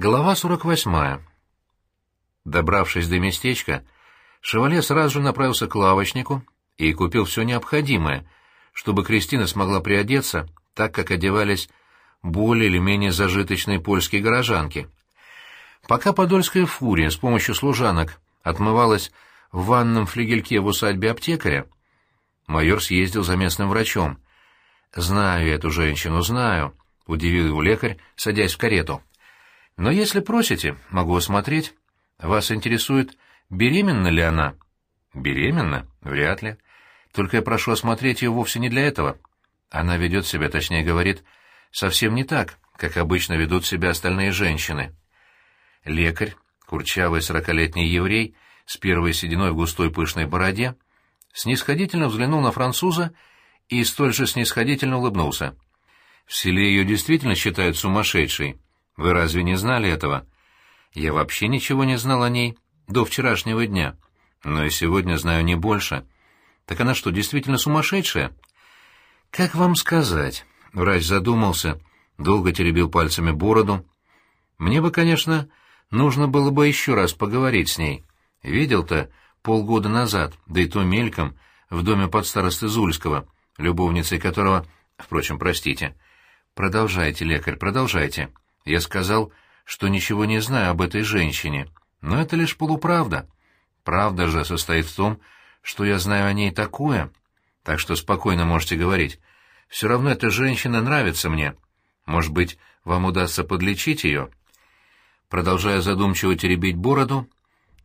Глава 48. Добравшись до местечка, Шевале сразу же направился к лавочнику и купил все необходимое, чтобы Кристина смогла приодеться так, как одевались более или менее зажиточные польские горожанки. Пока подольская фурия с помощью служанок отмывалась в ванном флигельке в усадьбе аптекаря, майор съездил за местным врачом. «Знаю эту женщину, знаю», — удивил его лекарь, садясь в карету. Но если просите, могу осмотреть. Вас интересует, беременна ли она? Беременна? Вряд ли. Только я прошу осмотреть ее вовсе не для этого. Она ведет себя, точнее говорит, совсем не так, как обычно ведут себя остальные женщины. Лекарь, курчавый сорокалетний еврей, с первой сединой в густой пышной бороде, снисходительно взглянул на француза и столь же снисходительно улыбнулся. В селе ее действительно считают сумасшедшей, вы разве не знали этого? Я вообще ничего не знал о ней до вчерашнего дня, но и сегодня знаю не больше. Так она что, действительно сумасшедшая? Как вам сказать? Врач задумался, долго теребил пальцами бороду. Мне бы, конечно, нужно было бы еще раз поговорить с ней. Видел-то полгода назад, да и то мельком, в доме подстаросты Зульского, любовницей которого... Впрочем, простите. Продолжайте, лекарь, продолжайте. Я сказал, что ничего не знаю об этой женщине, но это лишь полуправда. Правда же состоит в том, что я знаю о ней такое, так что спокойно можете говорить. Все равно эта женщина нравится мне. Может быть, вам удастся подлечить ее?» Продолжая задумчиво теребить бороду,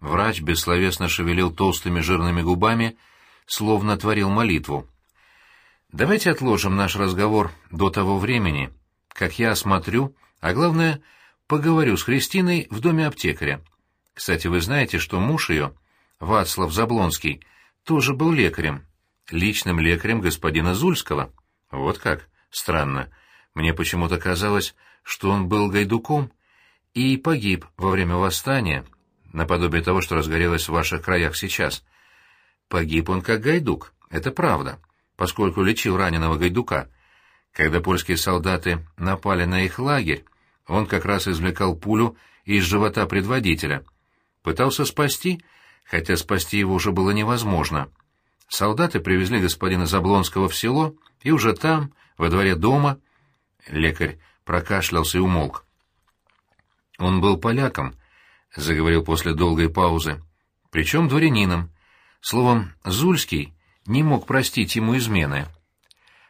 врач бессловесно шевелил толстыми жирными губами, словно творил молитву. «Давайте отложим наш разговор до того времени, как я осмотрю а главное, поговорю с Христиной в доме аптекаря. Кстати, вы знаете, что муж ее, Вацлав Заблонский, тоже был лекарем, личным лекарем господина Зульского. Вот как? Странно. Мне почему-то казалось, что он был гайдуком и погиб во время восстания, наподобие того, что разгорелось в ваших краях сейчас. Погиб он как гайдук, это правда, поскольку лечил раненого гайдука. Когда польские солдаты напали на их лагерь, он как раз извлекал пулю из живота предводителя. Пытался спасти, хотя спасти его уже было невозможно. Солдаты привезли господина Заблонского в село, и уже там, во дворе дома... Лекарь прокашлялся и умолк. «Он был поляком», — заговорил после долгой паузы, — «причем дворянином. Словом, Зульский не мог простить ему измены».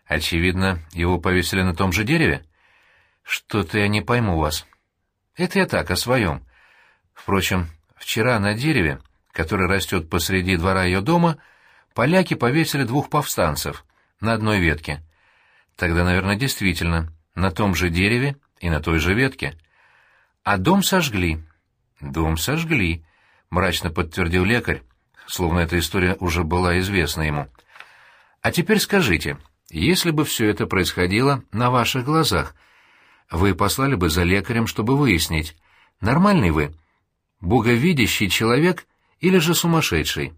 «Очевидно, его повесили на том же дереве?» Что-то я не пойму вас. Это я так, о своем. Впрочем, вчера на дереве, которое растет посреди двора ее дома, поляки повесили двух повстанцев на одной ветке. Тогда, наверное, действительно, на том же дереве и на той же ветке. А дом сожгли. Дом сожгли, мрачно подтвердил лекарь, словно эта история уже была известна ему. А теперь скажите, если бы все это происходило на ваших глазах, вы послали бы за лекарем, чтобы выяснить, нормальный вы, боговидящий человек или же сумасшедший.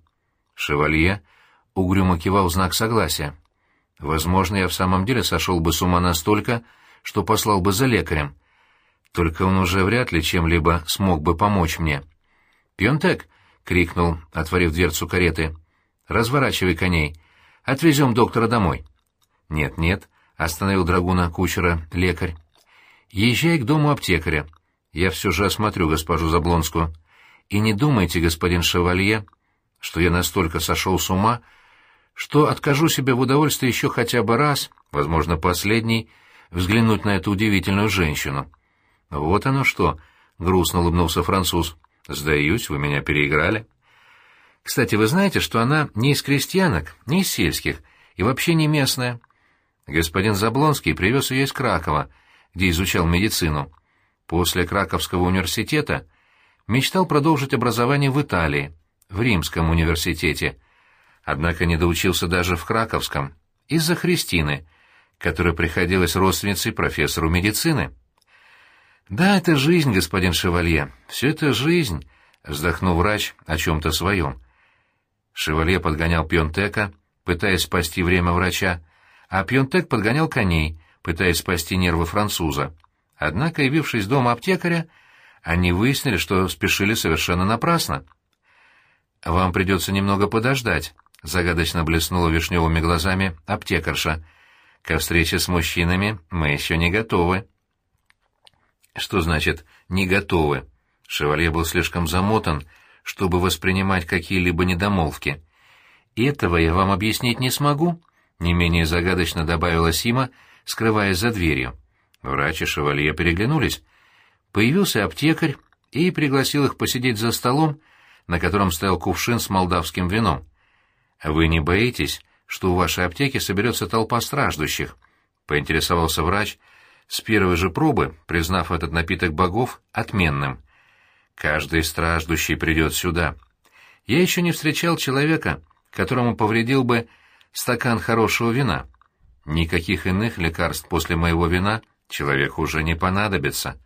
Шевалье угрюмо кивал знак согласия. Возможно, я в самом деле сошел бы с ума настолько, что послал бы за лекарем. Только он уже вряд ли чем-либо смог бы помочь мне. «Пьонтек!» — крикнул, отворив дверцу кареты. «Разворачивай коней. Отвезем доктора домой». «Нет-нет», — остановил драгуна кучера лекарь. Езжай к дому аптекаря. Я все же осмотрю госпожу Заблонскую. И не думайте, господин Шевалье, что я настолько сошел с ума, что откажу себе в удовольствии еще хотя бы раз, возможно, последний, взглянуть на эту удивительную женщину. Вот оно что, — грустно улыбнулся француз. Сдаюсь, вы меня переиграли. Кстати, вы знаете, что она не из крестьянок, не из сельских, и вообще не местная. Господин Заблонский привез ее из Кракова — где изучал медицину. После Краковского университета мечтал продолжить образование в Италии, в Римском университете. Однако не доучился даже в Краковском, из-за Христины, которая приходилась родственницей профессору медицины. «Да, это жизнь, господин Шевалье, все это жизнь», — вздохнул врач о чем-то своем. Шевалье подгонял Пьонтека, пытаясь спасти время врача, а Пьонтек подгонял коней, пытаясь спасти нервы француза. Однако, явившись дома аптекаря, Они выяснили, что спешили совершенно напрасно. «Вам придется немного подождать», — загадочно блеснула вишневыми глазами аптекарша. «Ко встрече с мужчинами мы еще не готовы». «Что значит «не готовы»?» Шевалье был слишком замотан, чтобы воспринимать какие-либо недомолвки. «Этого я вам объяснить не смогу», — не менее загадочно добавила Сима, скрываясь за дверью. Врач и шевалье переглянулись. Появился аптекарь и пригласил их посидеть за столом, на котором стоял кувшин с молдавским вином. «Вы не боитесь, что у вашей аптеки соберется толпа страждущих?» — поинтересовался врач, с первой же пробы, признав этот напиток богов отменным. «Каждый страждущий придет сюда. Я еще не встречал человека, которому повредил бы стакан хорошего вина. Никаких иных лекарств после моего вина человеку уже не понадобится».